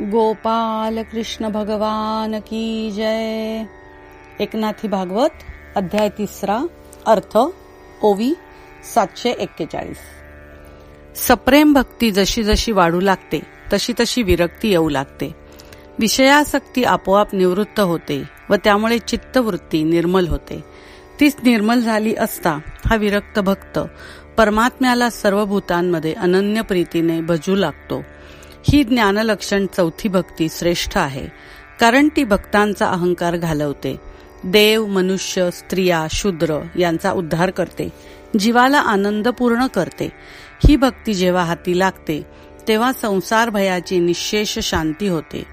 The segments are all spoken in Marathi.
गोपाल कृष्ण भगवान की जय. एकनाथी भागवत अध्याय तिसरा अर्थ ओवी सातशे एक्केचाळीस. सप्रेम भक्ती जशी जशी वाढू लागते तशी तशी विरक्ती येऊ लागते. विषयासक्ती आपोआप निवृत्त होते व त्यामुळे चित्तवृत्ती निर्मल होते. तीच निर्मल झाली असता हा विरक्त भक्त परमात्म्याला सर्व भूतांमध्ये अनन्य प्रीतीने भजू लागतो. ही ज्ञानलक्षण चौथी भक्ती श्रेष्ठ आहे. कारण ती भक्तांचा अहंकार घालवते. देव मनुष्य स्त्रिया शूद्र यांचा उद्धार करते. जीवाला आनंद पूर्ण करते. ही भक्ती जेव्हा हाती लागते तेव्हा संसार भयाची निशेष शांती होते.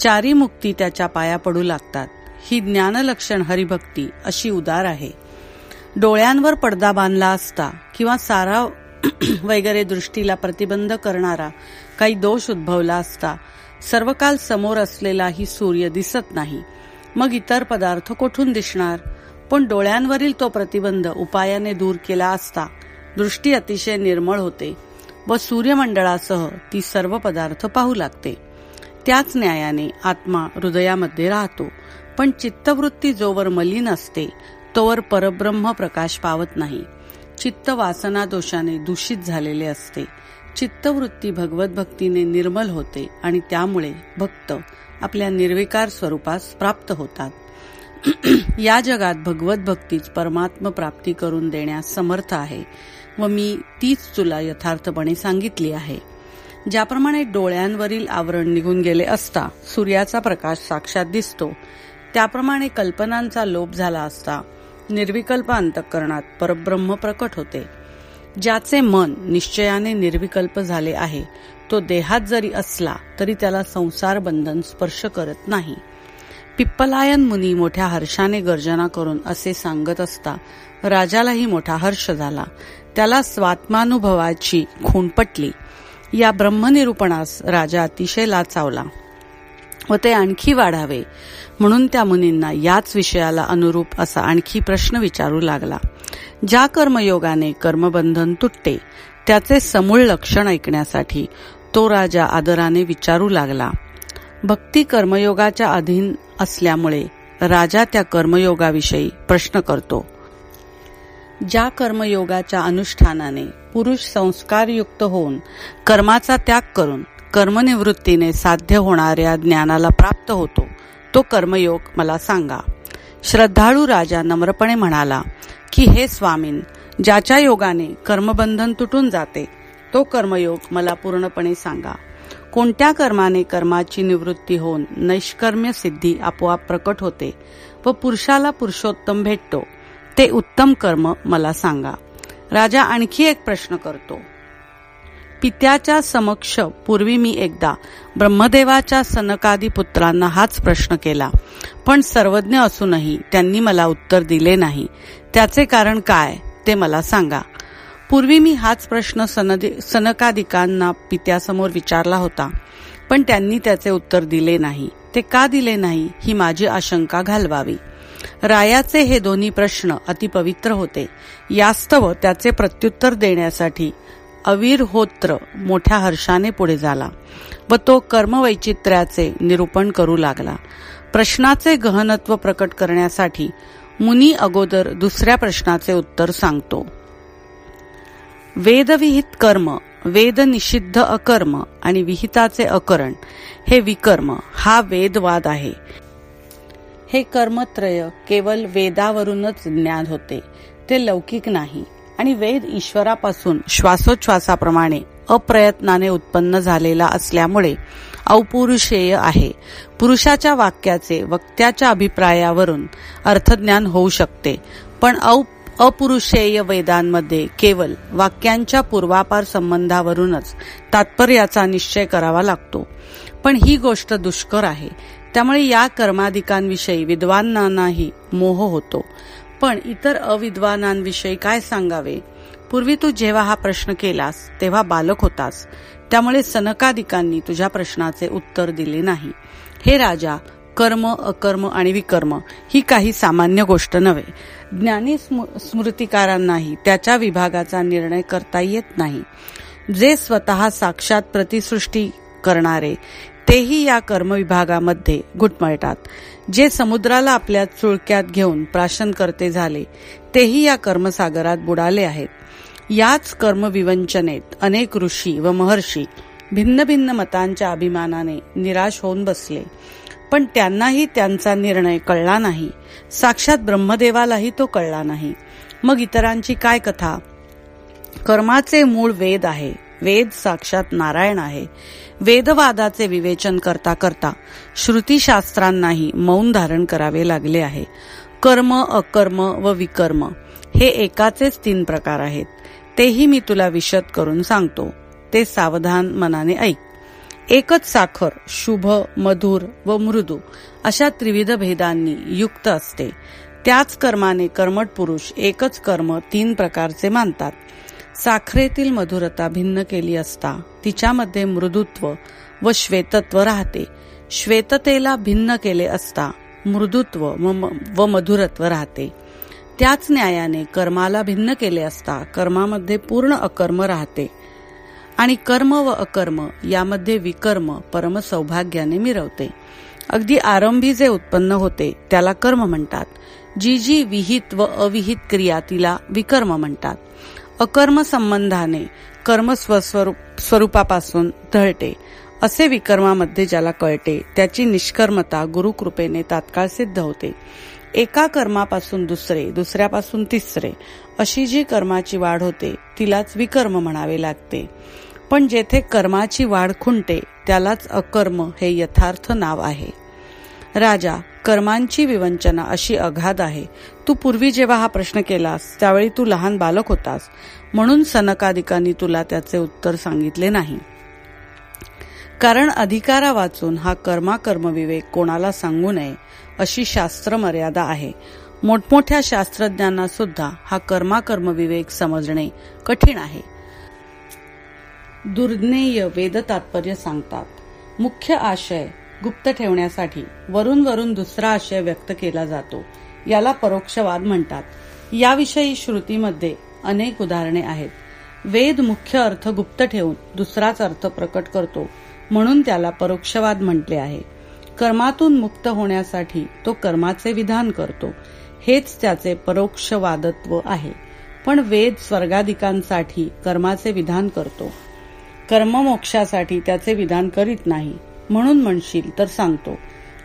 चारी मुक्ती त्याच्या पाया पडू लागतात. ही ज्ञानलक्षण हरिभक्ती अशी उदार आहे. डोळ्यांवर पडदा बांधला असता किंवा सारा वगैरे दृष्टीला प्रतिबंध करणारा काही दोष उद्भवला असता सर्वकाल समोर असलेलाही सूर्य दिसत नाही. मग इतर पदार्थ कोठून दिसणार? पण डोळ्यांवरील तो प्रतिबंध उपायाने दूर केला असता दृष्टी अतिशय निर्मळ होते व सूर्यमंडळासह ती सर्व पदार्थ पाहू लागते. त्याच न्यायाने आत्मा हृदयामध्ये राहतो पण चित्तवृत्ती जोवर मलिन असते तोवर परब्रह्म प्रकाश पावत नाही. चित्त वासना दोषाने दूषित झालेले असते. चित्तवृत्ती भगवत भक्तीने निर्मल होते आणि त्यामुळे भक्त आपल्या निर्विकार स्वरूपास प्राप्त होतात. या जगात भगवत भक्तीच परमात्म प्राप्ती करून देण्यास समर्थ आहे व मी तीच तुला यथार्थपणे सांगितली आहे. ज्याप्रमाणे डोळ्यांवरील आवरण निघून गेले असता सूर्याचा प्रकाश साक्षात दिसतो त्याप्रमाणे कल्पनांचा लोप झाला असता निर्विकल्प अंतकरणात परब्रह्म प्रकट होते. ज्याचे मन निश्चयाने निर्विकल्प झाले आहे तो देहात जरी असला तरी त्याला संसार बंधन स्पर्श करत नाही. पिप्पलायन मुनी मोठ्या हर्षाने गर्जना करून असे सांगत असता राजालाही मोठा हर्ष झाला. त्याला स्वात्मानुभवाची खूण पटली. या ब्रह्मनिरूपणास राजा अतिशय लाचावला. व ते आणखी वाढावे. म्हणून त्या मुनींना याच विषयाला अनुरूप असा आणखी प्रश्न विचारू लागला. ज्या कर्मयोगाने कर्मबंधन तुटते त्याचे समूळ लक्षण ऐकण्यासाठी तो राजा आदराने विचारू लागला. भक्ती कर्मयोगाच्या अधीन असल्यामुळे राजा त्या कर्मयोगाविषयी प्रश्न करतो. ज्या कर्मयोगाच्या अनुष्ठानाने पुरुष संस्कारयुक्त होऊन कर्माचा त्याग करून कर्मनिवृत्तीने साध्य होणाऱ्या ज्ञानाला प्राप्त होतो तो कर्मयोग मला सांगा. श्रद्धाळू राजा नम्रपणे म्हणाला की हे स्वामीन ज्याच्या योगाने कर्मबंधन तुटून जाते तो कर्मयोग मला पूर्णपणे सांगा. कोणत्या कर्माने कर्माची निवृत्ती होऊन नैष्कर्म्य सिद्धी आपोआप प्रकट होते व पुरुषाला पुरुषोत्तम भेटतो ते उत्तम कर्म मला सांगा. राजा आणखी एक प्रश्न करतो. पित्याच्या समक्ष पूर्वी मी एकदा ब्रह्मदेवाच्या सनकादी पुत्रांना हाच प्रश्न केला. पण सर्वज्ञ असूनही त्यांनी मला उत्तर दिले नाही. त्याचे कारण काय ते मला सांगा. पूर्वी मी हाच प्रश्न सनकादिकांना पित्यासमोर विचारला होता. पण त्यांनी त्याचे उत्तर दिले नाही. ते का दिले नाही ही माझी आशंका घालवावी. रायाचे हे दोन्ही प्रश्न अतिपवित्र होते. यास्तव त्याचे प्रत्युत्तर देण्यासाठी अविरहोत्र मोठ्या हर्षाने पुढे झाला व तो कर्मवैचित्र्याचे निरूपण करू लागला. प्रश्नाचे गहनत्व प्रकट करण्यासाठी मुनी अगोदर दुसऱ्या प्रश्नाचे उत्तर सांगतो. वेदविहित कर्म वेद निषिद्ध अकर्म आणि विहिताचे अकरण हे विकर्म हा वेदवाद आहे. हे कर्मत्रय केवळ वेदावरूनच ज्ञान होते. ते लौकिक नाही. आणि वेद ईश्वरापासून श्वासोच्छ्वासाप्रमाणे अप्रयत्नाने उत्पन्न झालेला असल्यामुळे औपुरुषेय आहे. पुरुषाच्या वाक्याचे वक्त्याच्या अभिप्रायावरून अर्थज्ञान होऊ शकते. पण औ अपुरुषेय वेदांमध्ये केवळ वाक्यांच्या पूर्वापार संबंधावरूनच तात्पर्याचा निश्चय करावा लागतो. पण ही गोष्ट दुष्कर आहे. त्यामुळे या कर्माधिकांविषयी विद्वानांनाही मोह होतो. पण इतर अविद्वानांविषयी काय सांगावे? पूर्वी तू जेव्हा हा प्रश्न केलास तेव्हा बालक होतास. त्यामुळे सनकादिकांनी तुझ्या प्रश्नाचे उत्तर दिले नाही. हे राजा कर्म अकर्म आणि विकर्म ही काही सामान्य गोष्ट नव्हे. ज्ञानी स्मृतिकारांनाही त्याच्या विभागाचा निर्णय करता येत नाही. जे स्वतः साक्षात प्रतिसृष्टी करणारे तेही या कर्मविभागामध्ये घुटमळतात. जे समुद्राला आपल्या चुळक्यात घेऊन प्राशन करते झाले तेही या कर्मसागरात बुडाले आहेत. याच कर्मविवंचनेत अनेक ऋषी व महर्षी भिन्न भिन्न मतांच्या अभिमानाने निराश होऊन बसले. पण त्यांनाही त्यांचा निर्णय कळला नाही. साक्षात ब्रह्मदेवालाही तो कळला नाही. मग इतरांची काय कथा? कर्माचे मूळ वेद आहे. वेद साक्षात नारायण आहे. वेदवादाचे विवेचन करता करता श्रुतीशास्त्रांनाही मौन धारण करावे लागले आहे. कर्म अकर्म व विकर्म हे एकाचेच तीन प्रकार आहेत. तेही मी तुला विशद करून सांगतो. ते सावधान मनाने ऐक. एकच साखर शुभ मधुर व मृदू अशा त्रिविध भेदांनी युक्त असते. त्याच कर्माने कर्मट पुरुष एकच कर्म तीन प्रकारचे मानतात. साखरेतील मधुरता भिन्न केली असता तिच्यामध्ये मृदुत्व व श्वेतत्व राहते. श्वेततेला भिन्न केले असता मृदुत्व व मधुरत्व राहते. त्याच न्यायाने कर्माला भिन्न केले असता कर्मामध्ये पूर्ण अकर्म राहते. आणि कर्म व अकर्म यामध्ये विकर्म परम सौभाग्याने मिरवते. अगदी आरंभी जे उत्पन्न होते त्याला कर्म म्हणतात. जी जी विहित व अविहित क्रिया तिला विकर्म म्हणतात. अकर्म संबंधाने कर्म स्वस्वरूप स्वरूपापासून धळते असे विकर्मामध्ये ज्याला कळते त्याची निष्कर्मता गुरुकृपेने तात्काळ सिद्ध होते. एका कर्मापासून दुसरे दुसऱ्यापासून तिसरे अशी जी कर्माची वाढ होते तिलाच विकर्म म्हणावे लागते. पण जेथे कर्माची वाढ खुंटे त्यालाच अकर्म हे यथार्थ नाव आहे. राजा कर्मांची विवंचना अशी अगाध आहे. तू पूर्वी जेव्हा हा प्रश्न केलास त्यावेळी तू लहान बालक होतास. म्हणून सनकाधिकांनी तुला त्याचे उत्तर सांगितले नाही. कारण अधिकारा वाचून हा कर्माकर्म विवेक कोणाला सांगू नये अशी शास्त्र मर्यादा आहे. मोठमोठ्या शास्त्रज्ञांना सुद्धा हा कर्माकर्म विवेक समजणे कठीण आहे. दुर्ज्ञेय वेद तात्पर्य सांगतात मुख्य आशय गुप्त ठेवण्यासाठी वरून वरून दुसरा आशय व्यक्त केला जातो. याला परोक्षवाद म्हणतात. याविषयी श्रुतीमध्ये अनेक उदाहरणे आहेत. वेद मुख्य अर्थ गुप्त ठेवून दुसराच अर्थ प्रकट करतो म्हणून त्याला परोक्षवाद म्हटले आहे. कर्मातून मुक्त होण्यासाठी तो कर्माचे विधान करतो. हेच त्याचे परोक्षवादत्व आहे. पण वेद स्वर्गाधिकांसाठी कर्माचे विधान करतो. कर्ममोक्षासाठी त्याचे विधान करीत नाही. म्हणून म्हणशील तर सांगतो.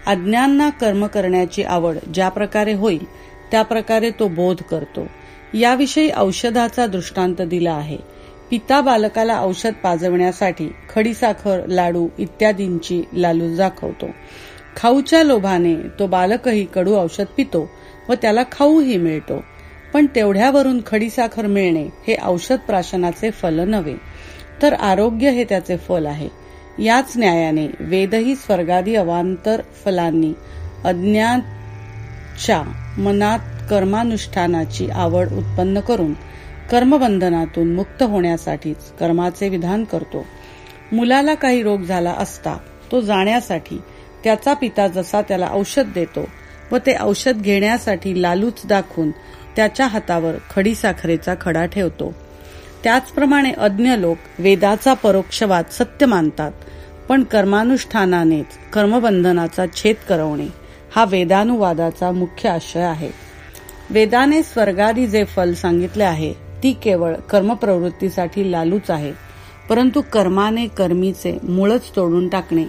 अज्ञांना कर्म करण्याची आवड ज्या प्रकारे होईल त्या प्रकारे तो बोध करतो. याविषयी औषधाचा दृष्टांत दिला आहे. पिता बालकाला औषध पाजवण्यासाठी खडीसाखर लाडू इत्यादींची लालूच दाखवतो. खाऊच्या लोभाने तो बालकही कडू औषध पितो व त्याला खाऊही मिळतो. पण तेवढ्यावरून खडीसाखर मिळणे हे औषध प्राशनाचे फल नव्हे तर आरोग्य हे त्याचे फल आहे. याच न्यायाने वेदही स्वर्गादी अवांतर फलांनी अज्ञाच्या मनात कर्मानुष्ठानाची आवड उत्पन्न करून कर्मबंधनातून मुक्त होण्यासाठीच कर्माचे विधान करतो. मुलाला काही रोग झाला असता तो जाण्यासाठी त्याचा पिता जसा त्याला औषध देतो व ते औषध घेण्यासाठी लालूच दाखवून त्याच्या हातावर खडीसाखरेचा खडा ठेवतो. त्याचप्रमाणे अज्ञ लोक वेदाचा परोक्षवाद सत्य मानतात पण कर्मानुष्ठानानेच कर्मबंधनाचा छेद करवणे हा वेदानुवादाचा मुख्य आशय आहे. वेदाने स्वर्गादी जे फल सांगितले आहे ती केवळ कर्मप्रवृत्तीसाठी लालूच आहे परंतु कर्माने कर्मीचे मूळच तोडून टाकणे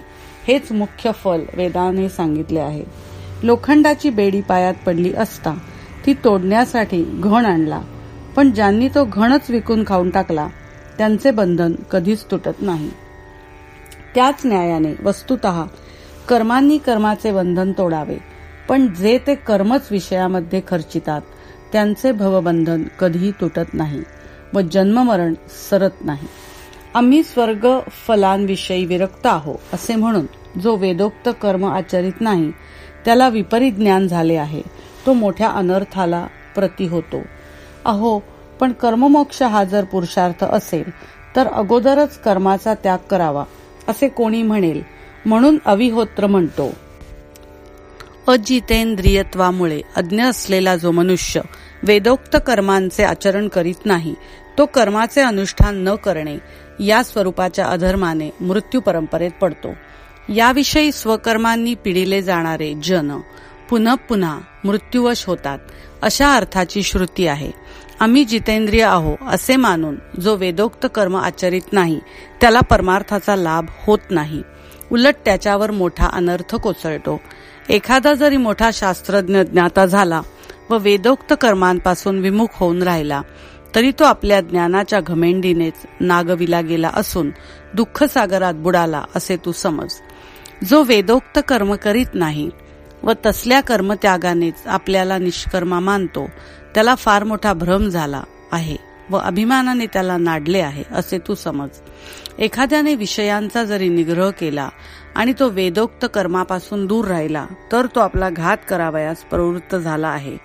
हेच मुख्य फल वेदाने सांगितले आहे. लोखंडाची बेडी पायात पडली असता ती तोडण्यासाठी घण आणला पण ज्यांनी तो घणच विकून खाऊन टाकला त्यांचे बंधन कधीच तुटत नाही. त्याच न्यायाने वस्तुत कर्मांनी कर्माचे बंधन तोडावे पण जे ते कर्मच विषयामध्ये खर्चितात त्यांचे भवबंधन कधीही तुटत नाही व जन्ममरण सरत नाही. आम्ही स्वर्ग फलांविषयी विरक्त आहो असे म्हणून जो वेदोक्त कर्म आचरित नाही त्याला विपरीत ज्ञान झाले आहे तो मोठ्या अनर्थाला प्रती होतो. अहो पण कर्ममोक्ष हा जर पुरुषार्थ असेल तर अगोदरच कर्माचा त्याग करावा असे कोणी म्हणेल म्हणून अविहोत्र म्हणतो. अजितेंद्रियत्वामुळे अज्ञ असलेला जो मनुष्य वेदोक्त कर्मांचे आचरण करीत नाही तो कर्माचे अनुष्ठान न करणे या स्वरूपाच्या अधर्माने मृत्यू परंपरेत पडतो. याविषयी स्वकर्मांनी पिढिले जाणारे जन पुन्हा पुन्हा मृत्यूवश होतात अशा अर्थाची श्रुती आहे. आम्ही जितेंद्रिय आहो असे मानून जो वेदोक्त कर्म आचरित नाही त्याला परमार्थाचा लाभ होत नाही. उलट त्याच्यावर मोठा अनर्थ कोसळतो. एखादा जरी मोठा शास्त्रज्ञ ज्ञाता झाला व वेदोक्त कर्मांपासून विमुख होऊन राहिला तरी तो आपल्या ज्ञानाच्या घमेंडीनेच नागविला गेला असून दुःख सागरात बुडाला असे तू समज. जो वेदोक्त कर्म करीत नाही व तसल्या कर्मत्यागानेच आपल्याला निष्कर्मा मानतो त्याला फार मोठा भ्रम झाला आहे व अभिमानाने त्याला नाडले आहे असे तू समज. एखाद्याने विषयांचा जरी निग्रह केला आणि तो वेदोक्त कर्मापासून दूर राहिला तर तो आपला घात करावयास प्रवृत्त झाला आहे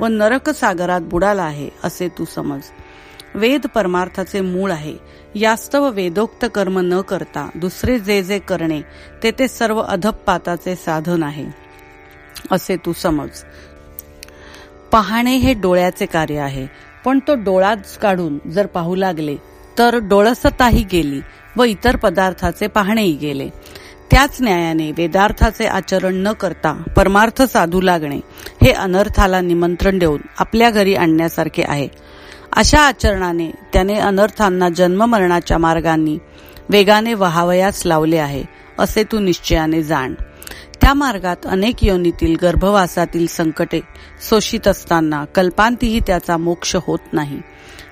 व नरक सागरात बुडाला आहे असे तू समज. वेद परमार्थाचे मूळ आहे. यास्तव वेदोक्त कर्म न करता दुसरे जे जे करणे ते ते सर्व अधपाताचे साधन आहे असे तू समज. पाहणे हे डोळ्याचे कार्य आहे. पण तो डोळाच काढून जर पाहू लागले तर डोळसताही गेली व इतर पदार्थाचे पाहणेही गेले. त्याच न्यायाने वेदार्थाचे आचरण न करता परमार्थ साधू लागणे हे अनर्थाला निमंत्रण देऊन आपल्या घरी आणण्यासारखे आहे. अशा आचरणाने त्याने अनर्थांना जन्ममरणाच्या मार्गांनी वेगाने वहावयास लावले आहे असे तू निश्चयाने जाण. त्या मार्गात अनेक योनीतील गर्भवासातील संकटे शोषित असताना कल्पांतीही त्याचा मोक्ष होत नाही.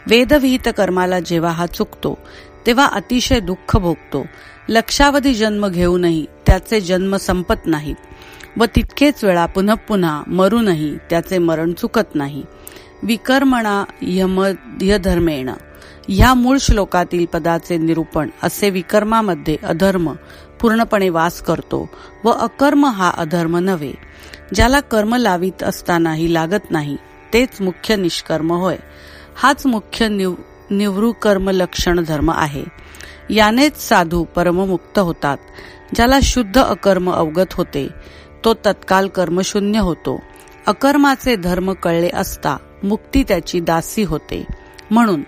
वेदविहित कर्माला जेव्हा हा चुकतो तेव्हा अतिशय दुःख भोगतो. लक्षावधी जन्म घेऊनही त्याचे जन्म संपत नाहीत व तितकेच वेळा पुन्हा पुन्हा मरूनही त्याचे मरण चुकत नाही. विकर्मणा यमधर्मेण ह्या मूळ श्लोकातील पदाचे निरूपण असे विकर्मामध्ये अधर्म पूर्णपणे वास करतो व अकर्म हा अधर्म नव्हे. ज्याला कर्म लावित असतानाही लागत नाही तेच मुख्य निष्कर्म होय. हाच मुख्य निव निवृकर्म लक्षण धर्म आहे. यानेच साधू परममुक्त होतात ज्याला शुद्ध अकर्म अवगत होते. तो तत्काल कर्मशून्य होतो. अकर्माचे धर्म कळले असता मुक्ती त्याची दासी होते. म्हणून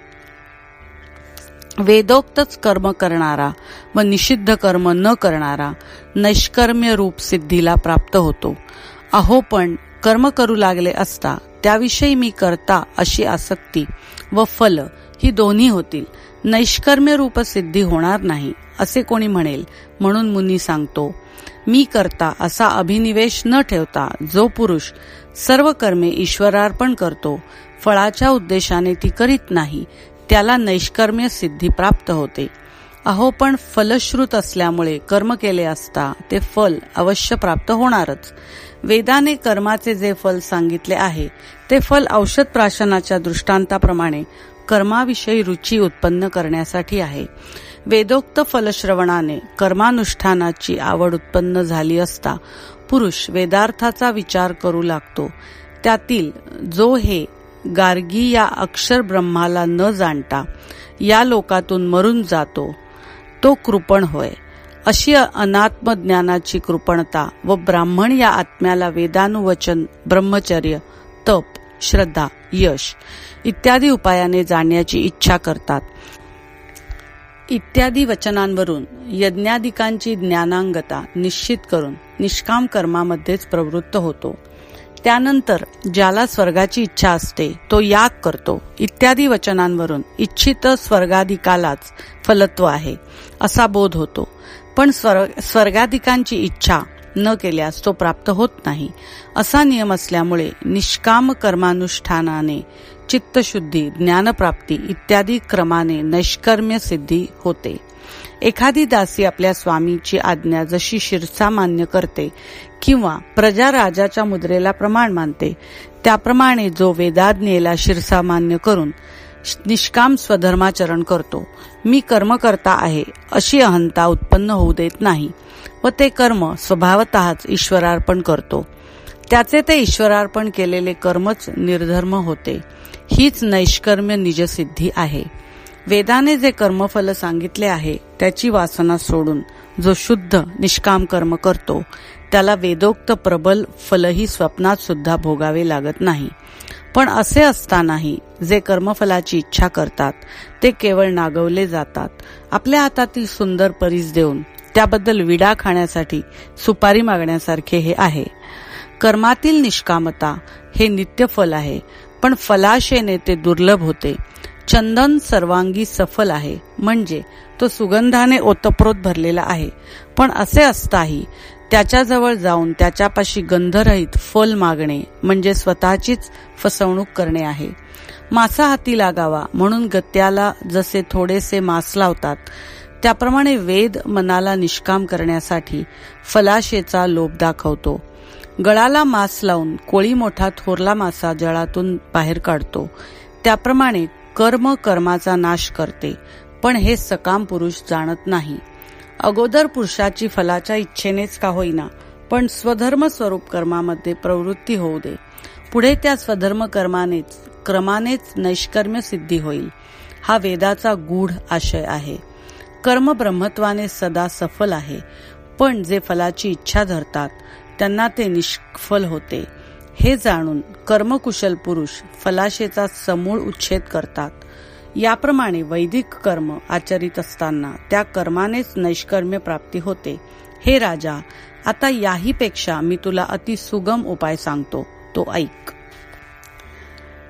वेदोक्तच कर्म करणारा व निषिद्ध कर्म न करणारा नैष्कर्म्य रूप सिद्धीला प्राप्त होतो. अहो पण कर्म करू लागले असता त्याविषयी मी करता अशी आसक्ती व फल ही दोन्ही होतील. नैष्कर्म्य रूप सिद्धी होणार नाही असे कोणी म्हणेल म्हणून मुनी सांगतो मी करता असा अभिनिवेश न ठेवता जो पुरुष सर्व कर्मे ईश्वरार्पण करतो फळाच्या उद्देशाने ती करीत नाही त्याला नैष्कर्म्य सिद्धी प्राप्त होते. अहो पण फलश्रुत असल्यामुळे कर्म केले असता ते फल अवश्य प्राप्त होणारच. वेदाने कर्माचे जे फल सांगितले आहे ते फल औषध प्राशनाच्या दृष्टांताप्रमाणे कर्माविषयी रुची उत्पन्न करण्यासाठी आहे. वेदोक्त फलश्रवणाने कर्मानुष्ठानाची आवड उत्पन्न झाली असता पुरुष वेदार्थाचा विचार करू लागतो. त्यातील जो हे गार्गी या अक्षर ब्रह्माला न जाणता या लोकातून मरून जातो. तो कृपण होय. अशी अनात्मज्ञानाची कृपणता व ब्राह्मण या आत्म्याला वेदानुवचन ब्रह्मचर्य तप श्रद्धा यश इत्यादी उपायाने जाण्याची इच्छा करतात. इत्यादी वचनांवरून यज्ञाधिकांची ज्ञानांगता निश्चित करून निष्काम कर्मामध्येच प्रवृत्त होतो. त्यानंतर ज्याला स्वर्गाची इच्छा असते तो याग करतो. इत्यादी वचनांवरून इच्छित स्वर्गाधिकालाच फलत्व आहे असा बोध होतो. पण स्वर्गाधिकांची इच्छा न केल्यास तो प्राप्त होत नाही. असा नियम असल्यामुळे निष्काम कर्मानुष्ठानाने चित्तशुद्धी ज्ञानप्राप्ती इत्यादी क्रमाने नैष्कर्म्य सिद्धी होते. एखादी दासी आपल्या स्वामीची आज्ञा जशी शिरसा मान्य करते किंवा प्रजा राजाच्या मुद्रेला प्रमाण मानते त्याप्रमाणे जो वेदाज्ञेला शिरसा मान्य करून निष्काम स्वधर्माचरण करतो. मी कर्म करता आहे अशी अहंता उत्पन्न होऊ देत नाही व ते कर्म स्वभावतःच ईश्वरार्पण करतो. त्याचे ते ईश्वरार्पण केलेले कर्मच निर्धर्म होते. हीच नैष्कर्म्य निजसिद्धी आहे. वेदाने जे कर्मफल सांगितले आहे त्याची वासना सोडून जो शुद्ध निष्काम कर्म करतो त्याला वेदोक्त प्रबल फलही स्वप्नात सुद्धा भोगावे लागत नाही. पण असे असतानाही जे कर्मफलाची इच्छा करतात ते केवळ नागवले जातात. आपल्या हातातील सुंदर परीस देऊन त्याबद्दल विडा खाण्यासाठी सुपारी मागण्यासारखे हे आहे. कर्मातील निष्कामता हे नित्य फल आहे पण फलाशेने ते दुर्लभ होते. चंदन सर्वांगी सफल आहे. म्हणजे तो सुगंधाने ओतप्रोत भरलेला आहे. पण असे असताही त्याच्याजवळ जाऊन त्याच्यापाशी गंधरहित फल मागणे म्हणजे स्वतःचीच फसवणूक करणे आहे. मासा हाती लागावा म्हणून गत्याला जसे थोडेसे मास लावतात त्याप्रमाणे वेद मनाला निष्काम करण्यासाठी फलाशेचा लोभ दाखवतो. गळाला मास लावून कोळी मोठा थोरला मासा जळातून बाहेर काढतो. त्याप्रमाणे कर्म कर्माचा नाश करते पण हे सकाम पुरुष जाणत नाही. अगोदर पुरुषाची फलाच्या इच्छेनेच का होईना पण स्वधर्म स्वरूप कर्मामध्ये प्रवृत्ती होऊ दे. पुढे त्या स्वधर्म कर्मानेच क्रमानेच नैष्कर्म्य सिद्धी होईल. हा वेदाचा गूढ आशय आहे. कर्म ब्रह्मत्वाने सदा सफल आहे पण जे फलाची इच्छा धरतात त्यांना ते निष्फल होते. हे जाणून कर्मकुशल पुरुष फलाशेचा समूळ उच्छेद करतात. याप्रमाणे वैदिक कर्म आचरित असताना त्या कर्मानेच नैष्कर्म्य प्राप्ती होते. हे राजा आता याहीपेक्षा मी तुला अति सुगम उपाय सांगतो. तो ऐक.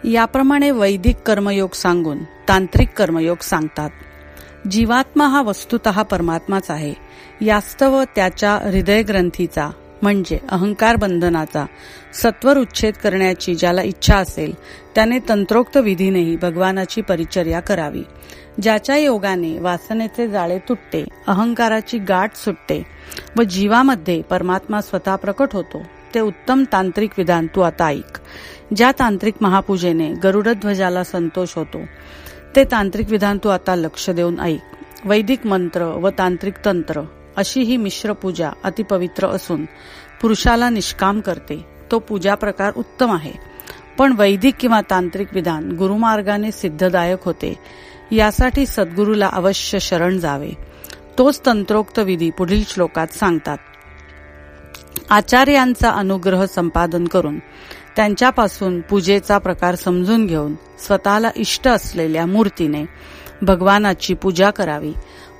याप्रमाणे वैदिक कर्मयोग सांगून तांत्रिक कर्मयोग सांगतात. जीवात्मा हा वस्तुत परमात्माच आहे. यास्तव त्याच्या हृदयग्रंथीचा म्हणजे अहंकार बंधनाचा सत्वर उच्छेद करण्याची ज्याला इच्छा असेल त्याने तंत्रोक्त विधीनेही भगवानाची परिचर्या करावी. ज्याच्या योगाने वासनेचे जाळे तुटते अहंकाराची गाठ सुटते व जीवामध्ये परमात्मा स्वतः प्रकट होतो ते उत्तम तांत्रिक विधान तू आता ऐक. ज्या तांत्रिक महापूजेने गरुडध्वजाला संतोष होतो ते तांत्रिक विधान तू आता लक्ष देऊन ऐक. वैदिक मंत्र व तांत्रिक तंत्र अशी ही मिश्र पूजा अतिपवित्र असून पुरुषाला निष्काम करते. तो पूजा प्रकार उत्तम आहे. पण वैदिक किंवा तांत्रिक विधान गुरुमार्गाने सिद्धदायक होते. यासाठी सद्गुरूला अवश्य शरण जावे. तोच तंत्रोक्त विधी पुढील श्लोकात सांगतात. आचार्यांचा अनुग्रह संपादन करून त्यांच्यापासून पूजेचा प्रकार समजून घेऊन स्वतःला इष्ट असलेल्या मूर्तीने भगवानाची पूजा करावी.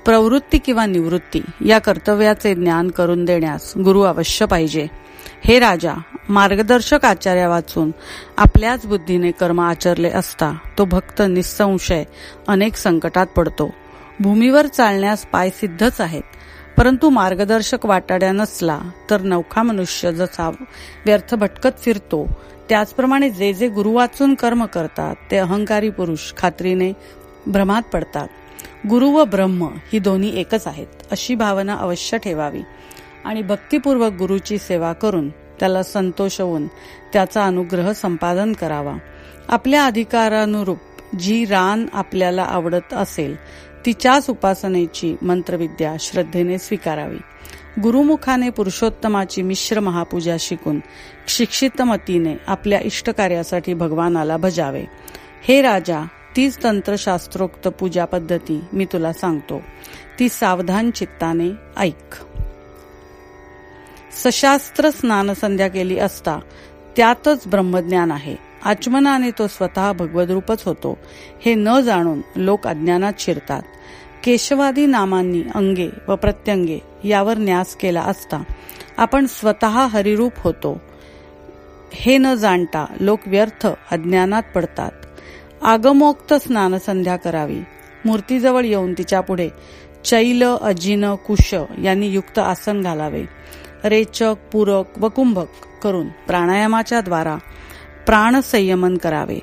प्रवृत्ती किंवा निवृत्ती या कर्तव्याचे ज्ञान करून देण्यास गुरु अवश्य पाहिजे. हे राजा मार्गदर्शक आचार्य वाचून आपल्याच बुद्धीने कर्म आचरले असता तो भक्त निसंशय अनेक संकटात पडतो. भूमीवर चालण्यास पाय सिद्धच आहेत परंतु मार्गदर्शक वाटाड्या नसला तर नौखा मनुष्य जसा व्यर्थ भटकत फिरतो त्याचप्रमाणे जे जे गुरु वाचून कर्म करतात ते अहंकारी पुरुष खात्रीने भ्रमात पडतात. गुरु व ब्रह्म ही दोन्ही एकच आहेत अशी भावना अवश्य ठेवावी. आणि भक्तिपूर्वक गुरुची सेवा करून त्याला संतोष होऊन त्याचा अनुग्रह संपादन करावा. आपल्या अधिकारानुरूप जी रान आपल्याला आवडत असेल तिच्याच उपासनेची मंत्रविद्या श्रद्धेने स्वीकारावी. गुरुमुखाने पुरुषोत्तमाची मिश्र महापूजा शिकून शिक्षित मतीने आपल्या इष्टकार्यासाठी भगवानाला भजावे. हे राजा तीच तंत्रशास्त्रोक्त पूजा पद्धती मी तुला सांगतो. ती सावधान चित्ताने ऐक. सशास्त्र स्नान संध्या केली असता त्यातच ब्रह्मज्ञान आहे. आचमनाने तो स्वतः भगवद्रूपच होतो. हे न जाणून लोक अज्ञानात शिरतात. केशवादी नामांनी अंगे व प्रत्यंगे यावर न्यास केला असता आपण स्वतः हरिरूप होतो. हे न जाणता लोक व्यर्थ अज्ञानात पडतात. आगमोक्त स्नानसंध्या करावी. मूर्तीजवळ येऊन तिच्या पुढे चैल अजिन कुश यांनी युक्त आसन घालावे. रेचक पूरक व कुंभक करून प्राणायामाच्या द्वारा प्राणसंयमन करावे.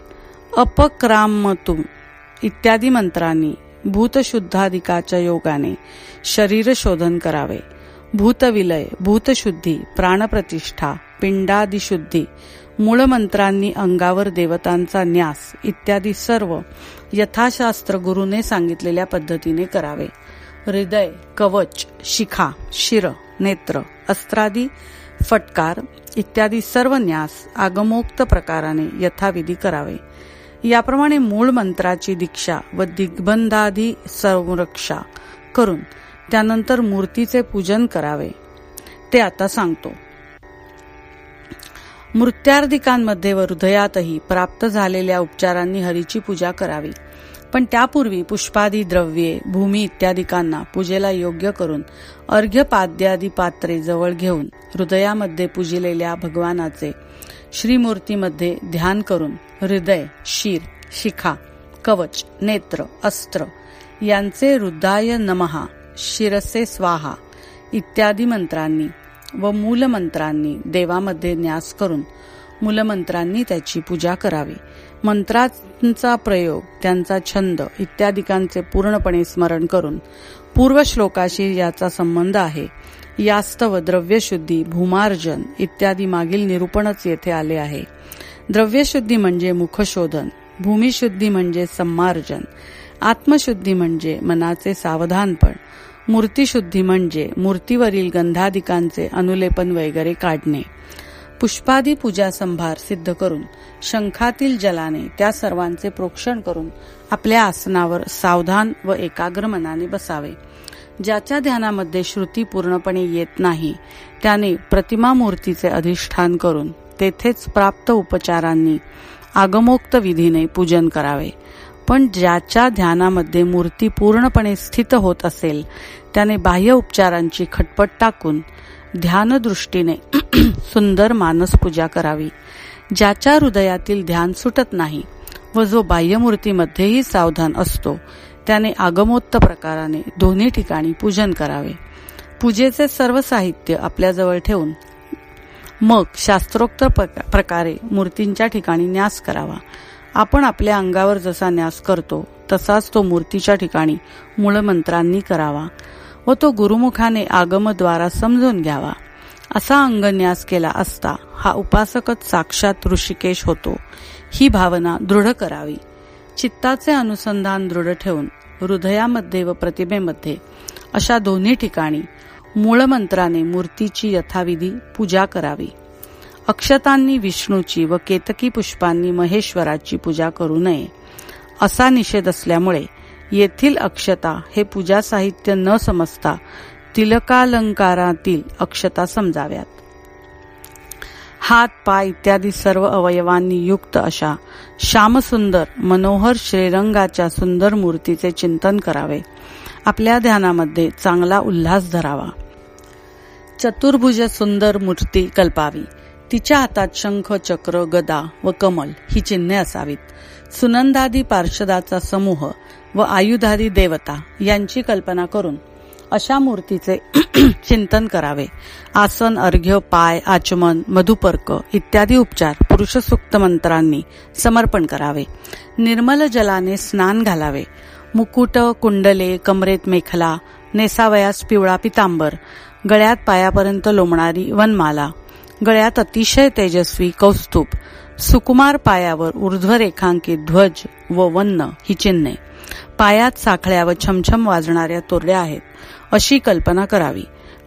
अपक्रामतु इत्यादी मंत्रांनी भूतशुद्धाधिकाच्या योगाने शरीर शोधन करावे. भूतविलय भूतशुद्धी प्राणप्रतिष्ठा पिंडादिशुद्धी मूळमंत्रांनी अंगावर देवतांचा न्यास इत्यादी सर्व यथाशास्त्र गुरुने सांगितलेल्या पद्धतीने करावे. हृदय कवच शिखा शिर नेत्र अस्त्रादी फटकार इत्यादी सर्व न्यास आगमोक्त प्रकाराने यथाविधी करावे. याप्रमाणे मूळ मंत्राची दीक्षा व दिग्बंधादी संरक्षा करून त्यानंतर मूर्तीचे पूजन करावे. ते आता सांगतो. मृत्यार्धिकांमध्ये व हृदयातही प्राप्त झालेल्या उपचारांनी हरीची पूजा करावी. पण त्यापूर्वी पुष्पादी द्रव्ये भूमी इत्यादिकांना पूजेला योग्य करून अर्घ्यपाद्यादी पात्रे जवळ घेऊन हृदयामध्ये पूजिलेल्या भगवानाचे श्रीमूर्तीमध्ये ध्यान करून हृदय शिर शिखा कवच नेत्र अस्त्र यांचे हृदय नमहा शिरसे स्वाहा इत्यादी मंत्रांनी व मूलमंत्रांनी देवामध्ये न्यास करून मूलमंत्रांनी त्याची पूजा करावी. मंत्रांचा प्रयोग त्यांचा छंद इत्यादिकांचे पूर्णपणे स्मरण करून पूर्व श्लोकाशी याचा संबंध आहे. यास्तव द्रव्यशुद्धी भूमार्जन इत्यादी मागील निरूपणच येथे आले आहे. द्रव्यशुद्धी म्हणजे मुखशोधन भूमिशुद्धी म्हणजे सम्मार्जन आत्मशुद्धी म्हणजे मनाचे सावधानपण मूर्तीशुद्धी म्हणजे मूर्तीवरील गंधादिकांचे अनुलेपन वगैरे काढणे. पुष्पादी पूजा संभार सिद्ध करून शंखातील जलाने त्या सर्वांचे प्रोक्षण करून आपल्या आसनावर सावधान व एकाग्र मनाने बसावे. ज्याच्या ध्यानामध्ये श्रुती पूर्णपणे येत नाही त्याने प्रतिमा मूर्तीचे अधिष्ठान करून तेथेच प्राप्त उपचारांनी आगमोक्त विधीने पूजन करावे. पण ज्याच्या ध्यानामध्ये मूर्ती पूर्णपणे स्थित होत असेल त्याने बाह्य उपचारांची खटपट टाकून ध्यानदृष्टीने सुंदर मानस पूजा करावी. ज्याच्या हृदयातील ध्यान सुटत नाही व जो बाह्यमूर्तीमध्येही सावधान असतो त्याने आगमोत्त प्रकाराने दोन्ही ठिकाणी पूजन करावे. पूजेचे सर्व साहित्य आपल्याजवळ ठेवून मग शास्त्रोक्त प्रकारे मूर्तींच्या ठिकाणी न्यास करावा. आपण आपल्या अंगावर जसा न्यास करतो तसाच तो मूर्तीच्या ठिकाणी मूळमंत्रांनी करावा व तो गुरुमुखाने आगमद्वारा समजून घ्यावा. असा अंगन्यास केला असता हा उपासकच साक्षात ऋषिकेश होतो. ही भावना दृढ करावी. चित्ताचे अनुसंधान दृढ ठेवून हृदयामध्ये व प्रतिमेमध्ये अशा दोन्ही ठिकाणी मूळमंत्राने मूर्तीची यथाविधी पूजा करावी. अक्षतांनी विष्णूची व केतकी पुष्पांनी महेश्वराची पूजा करू नये असा निषेध असल्यामुळे येथील अक्षता हे पूजा साहित्य न समजता तिलकालंकारातील अक्षता समजाव्यात. हात पाय इत्यादी सर्व अवयवांनी युक्त अशा श्यामसुंदर मनोहर श्रीरंगाच्या सुंदर मूर्तीचे चिंतन करावे. आपल्या ध्यानामध्ये चांगला उल्हास धरावा. चतुर्भुज सुंदर मूर्ती कल्पावी. तिच्या हातात शंख चक्र गदा व कमल ही चिन्हे असावीत. सुनंदादी पार्षदाचा समूह व आयुधादी देवता यांची कल्पना करून अशा मूर्तीचे चिंतन करावे. आसन अर्घ्य पाय आचमन मधुपर्क इत्यादी उपचार पुरुषसुक्त मंत्रांनी समर्पण करावे. निर्मल जलाने स्नान घालावे. मुकुट कुंडले कमरेत मेखला नेसावयास पिवळा पितांबर गळ्यात पायापर्यंत लोमणारी वनमाला गळ्यात अतिशय तेजस्वी कौस्तुभ सुकुमार पायावर ऊर्ध्वरेखांकित ध्वज व वन्न ही चिन्हे. पायात साखळ्या व छमछम वाजणाऱ्या तोरड्या आहेत. अशी कल्पना करावी.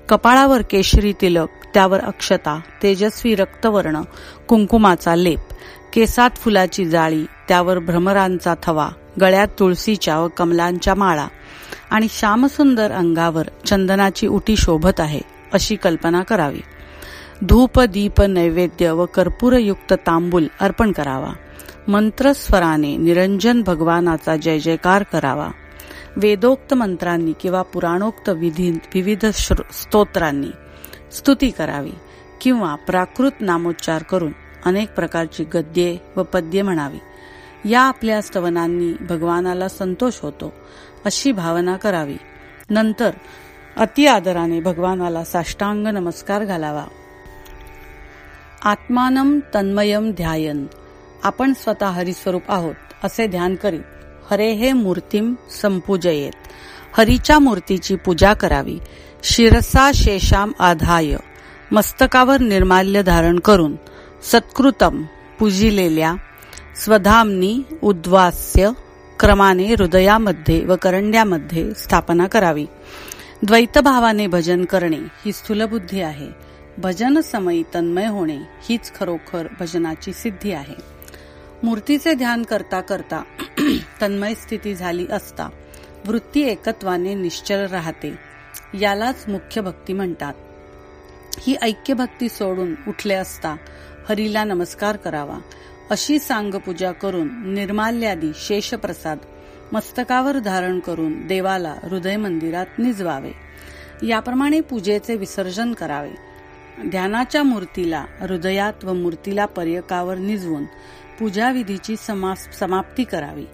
कपाळावर केशरी तिलक त्यावर अक्षता तेजस्वी रक्तवर्ण कुंकुमाचा लेप केसात फुलाची जाळी त्यावर भ्रमरांचा थवा गळ्यात तुळशीच्या व कमलांच्या माळा आणि श्यामसुंदर अंगावर चंदनाची उटी शोभत आहे अशी कल्पना करावी. धूप दीप नैवेद्य व कर्पूरयुक्त तांबूल अर्पण करावा. मंत्रस्वराने निरंजन भगवानाचा जय जयकार करावा. वेदोक्त मंत्रांनी किंवा पुराणोक्त विविध स्तोत्रांनी स्तुती करावी किंवा प्राकृत नामोच्चार करून अनेक प्रकारची गद्ये व पद्ये म्हणावी. या आपल्या स्तवनांनी भगवानाला संतोष होतो अशी भावना करावी. नंतर अति आदराने भगवानाला साष्टांग नमस्कार घालावा. आत्मानम तन्मयम ध्यायन. आपण स्वतः हरिस्वरूप आहोत असे ध्यान करीत हरे हे मूर्तीम संपूजयेत. हरीच्या मूर्तीची पूजा करावी. शिरसा शेषाम आधाय. मस्तकावर निर्माल्य धारण करून सत्कृतम पूजिलेल्या स्वधामनी उद्वास्य क्रमाने हृदयामध्ये व करंड्यामध्ये स्थापना करावी. द्वैतभावाने भजन करणे ही स्थूलबुद्धी आहे. भजन समयी तन्मय होणे हीच खरोखर भजनाची सिद्धी आहे. मूर्तीचे ध्यान करता करता तन्मय स्थिती झाली असता वृत्ती एकत्वाने निश्चल राहते यालाच मुख्य भक्ती म्हणतात. ही ऐक्य भक्ती सोडून उठले असता हरीला नमस्कार करावा अशी सांग पूजा करून निर्माल्यादी शेषप्रसाद मस्तकावर धारण करून देवाला हृदय मंदिरात निजवावे. याप्रमाणे पूजेचे विसर्जन करावे. ध्यानाच्या मूर्तीला हृदयात व मूर्तीला पर्यकावर निजवून पूजाविधीची समाप्ती करावी.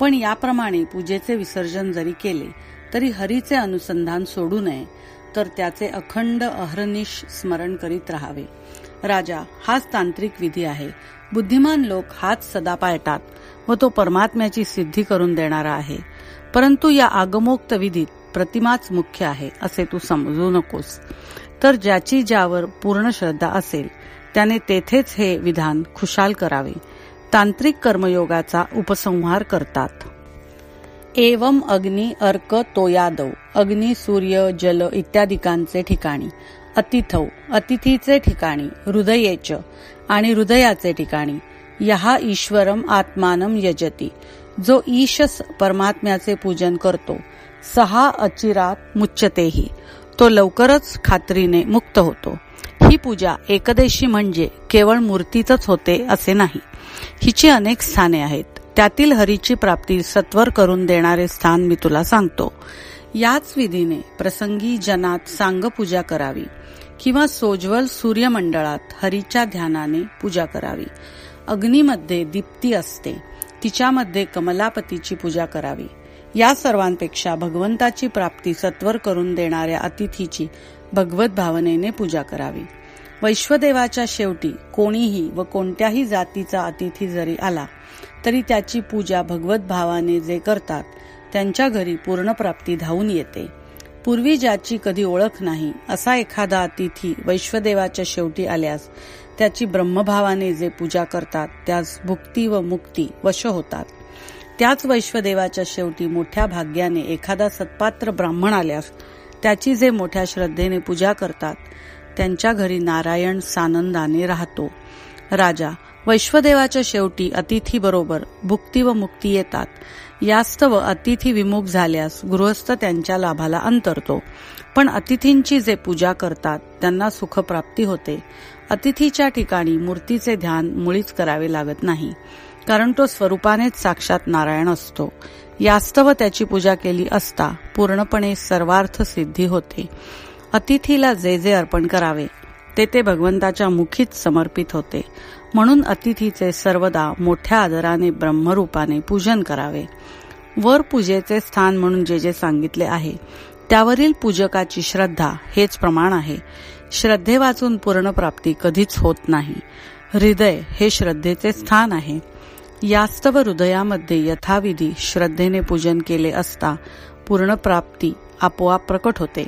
पण याप्रमाणे पूजेचे विसर्जन जरी केले तरी हरीचे अनुसंधान सोडू नये तर त्याचे अखंड अहरनिश स्मरण करीत राहावे. राजा हाच तांत्रिक विधी आहे. बुद्धिमान लोक हाच सदा पाळतात व तो परमात्म्याची सिद्धी करून देणारा आहे. परंतु या आगमोक्त विधीत प्रतिमाच मुख्य आहे असे तू समजू नकोस. तर ज्याची ज्यावर पूर्ण श्रद्धा असेल त्याने तेथेच हे विधान खुशाल करावे. तांत्रिक कर्मयोगाचा उपसंहार करतात. एवम अग्नी अर्क तोयादव अग्नी सूर्य जल इत्यादिकांचे ठिकाणी अतिथौ अतिथीचे ठिकाणी हृदयेच आणि हृदयाचे ठिकाणी यहा ईश्वरम आत्मानम यजती. जो ईश परमात्म्याचे पूजन करतो सहा अचिरात मुच्चतेही तो लवकरच खात्रीने मुक्त होतो. ही पूजा एकदेशी म्हणजे केवळ मूर्तीतच होते असे नाही. हिची अनेक स्थाने आहेत. त्यातील हरीची प्राप्ती सत्वर करून देणारे स्थान मी तुला सांगतो. याच विधीने प्रसंगी जनात सांग पूजा करावी किंवा सोज्वल सूर्यमंडळात हरीच्या ध्यानाने पूजा करावी. अग्नीमध्ये दीप्ती असते. तिच्यामध्ये कमलापतीची पूजा करावी. या सर्वांपेक्षा भगवंताची प्राप्ती सत्वर करून देणाऱ्या अतिथीची भगवत भावनेने पूजा करावी. वैश्वदेवाच्या शेवटी कोणीही व कोणत्याही जातीचा अतिथी जरी आला तरी त्याची पूजा भगवत भावाने जे करतात त्यांच्या घरी पूर्णप्राप्ती धावून येते. पूर्वी ज्याची कधी ओळख नाही असा एखादा अतिथी वैश्वदेवाच्या शेवटी आल्यास त्याची ब्रह्मभावाने जे पूजा करतात त्यास भुक्ती व मुक्ती वश होतात. त्याच वैश्वदेवाच्या शेवटी मोठ्या भाग्याने एखादा सत्पात्र ब्राह्मण आल्यास त्याची जे मोठ्या श्रद्धेने पूजा करतात त्यांच्या घरी नारायण सानंदाने राहतो. राजा वैश्वदेवाच्या शेवटी अतिथी बरोबर भुक्ती व मुक्ती येतात. यास्तव अतिथी विमुख झाल्यास गृहस्थ त्यांच्या लाभाला अंतरतो. पण अतिथींची जे पूजा करतात त्यांना सुखप्राप्ती होते. अतिथीच्या ठिकाणी मूर्तीचे ध्यान मुळीच करावे लागत नाही. कारण तो स्वरूपानेच साक्षात नारायण असतो. यास्तव त्याची पूजा केली असता पूर्णपणे सर्वार्थ सिद्धी होते. अतिथीला जे जे अर्पण करावे ते ते भगवंताच्या मुखीत समर्पित होते. म्हणून अतिथीचे सर्वदा मोठ्या आदराने ब्रह्मरूपाने पूजन करावे. वर पूजेचे स्थान म्हणून जे जे सांगितले आहे त्यावरील पूजकाची श्रद्धा हेच प्रमाण आहे. श्रद्धे वाचून पूर्णप्राप्ती कधीच होत नाही. हृदय हे श्रद्धेचे स्थान आहे. यास्तव हृदयामध्ये यथाविधी श्रद्धेने पूजन केले असता पूर्णप्राप्ती आपोआप प्रकट होते.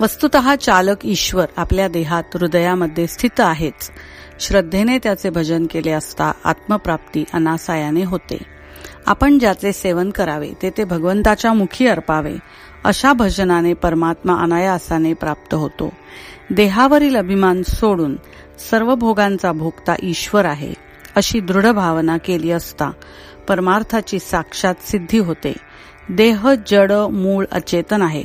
वस्तुत चालक ईश्वर आपल्या देहात हृदयामध्ये स्थित आहेच श्रद्धेने त्याचे भजन केले असता आत्मप्राप्ती अनासायाने होते. आपण ज्याचे सेवन करावे ते ते भगवंताच्या मुखी अर्पावे अशा भजनाने परमात्मा अनायासाने प्राप्त होतो. देहावरील अभिमान सोडून सर्व भोगांचा भोगता ईश्वर आहे. अशी दृढ भावना केली असता परमार्थाची साक्षात सिद्धी होते. देह जड मूळ अचेतन आहे.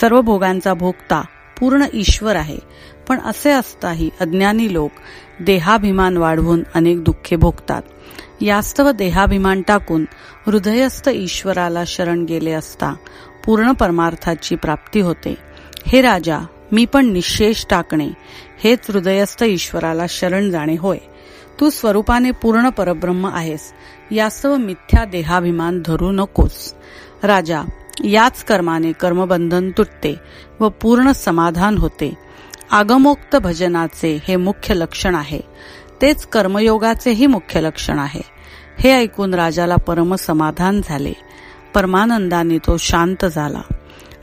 सर्व भोगांचा भोगता पूर्ण ईश्वर आहे. पण असे असताही अज्ञानी लोक देहाभिमान वाढवून अनेक दुःखे भोगतात. यास्तव देहाभिमान टाकून हृदयस्थ ईश्वराला शरण गेले असता पूर्ण परमार्थाची प्राप्ती होते. हे राजा मी पण निशेष टाकणे हेच हृदयस्थ ईश्वराला शरण जाणे होय. तू स्वरूपाने पूर्ण परब्रह्म आहेस. यास्तव मिथ्या देहाभिमान धरू नकोस. राजा याच कर्माने कर्मबंधन तुटते व पूर्ण समाधान होते. आगमोक्त भजनाचे हे मुख्य लक्षण आहे. तेच कर्मयोगाचेही मुख्य लक्षण आहे. हे ऐकून राजाला परम समाधान झाले. परमानंदाने तो शांत झाला.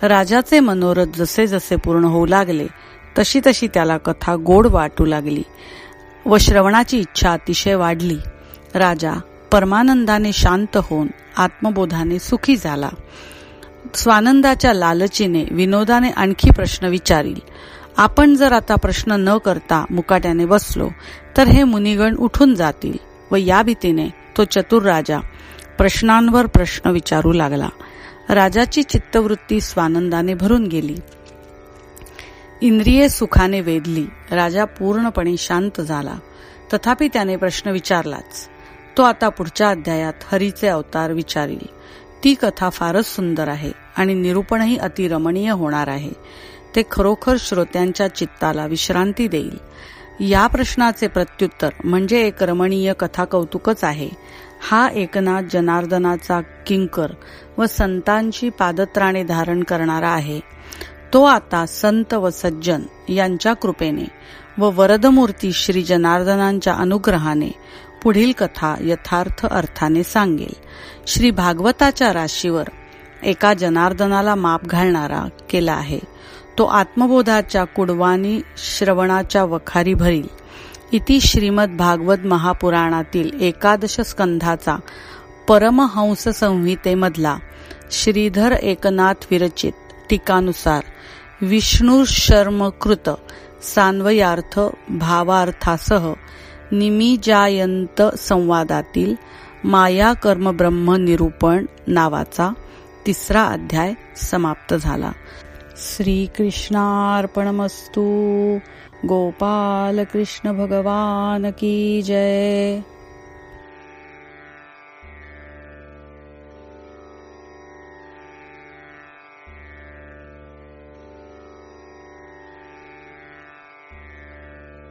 राजाचे मनोरथ जसे जसे पूर्ण होऊ लागले तशी तशी त्याला कथा गोड वाटू लागली. व श्रवणाची इच्छा अतिशय वाढली. राजा परमानंदाने शांत होऊन आत्मबोधाने सुखी झाला. स्वानंदाच्या लालचीने विनोदाने आणखी प्रश्न विचारील. आपण जर आता प्रश्न न करता मुकाट्याने बसलो तर हे मुनिगण उठून जातील व या भीतीने तो चतुर राजा प्रश्नांवर प्रश्न विचारू लागला. राजाची चित्तवृत्ती स्वानंदाने भरून गेली. इंद्रिये सुखाने वेधली. राजा पूर्णपणे शांत झाला. तथापि त्याने प्रश्न विचारलाच. तो आता पुढच्या अध्यायात हरीचे अवतार विचारील. ती कथा फारच सुंदर आहे आणि निरूपणही अतिरमणीय होणार आहे. ते खरोखर श्रोत्यांच्या चित्ताला विश्रांती देईल. या प्रश्नाचे प्रत्युत्तर म्हणजे एक रमणीय कथा कौतुकच आहे. हा एकनाथ जनार्दनाचा किंकर व संतांची पादत्राणे धारण करणारा आहे. तो आता संत व सज्जन यांच्या कृपेने व वरदमूर्ती श्री जनार्दनांच्या अनुग्रहाने पुढील कथा यथार्थ अर्थाने सांगेल. श्री भागवताच्या राशीवर एका जनार्दनाला माप घालणारा केला आहे. तो आत्मबोधाच्या कुडवानी श्रवणाच्या वखारी भरील. इति श्रीमद भागवत महापुराणातील एकादश स्कंधाचा परमहंस संहितेमधला श्रीधर एकनाथ विरचित टीकानुसार विष्णू शर्मकृत सान्वयार्थ भावार्थासह निमिजायंत संवादातील माया कर्म ब्रह्म निरूपण नावाचा तिसरा अध्याय समाप्त झाला. श्रीकृष्णार्पणमस्तू. गोपाल कृष्ण भगवान की जय.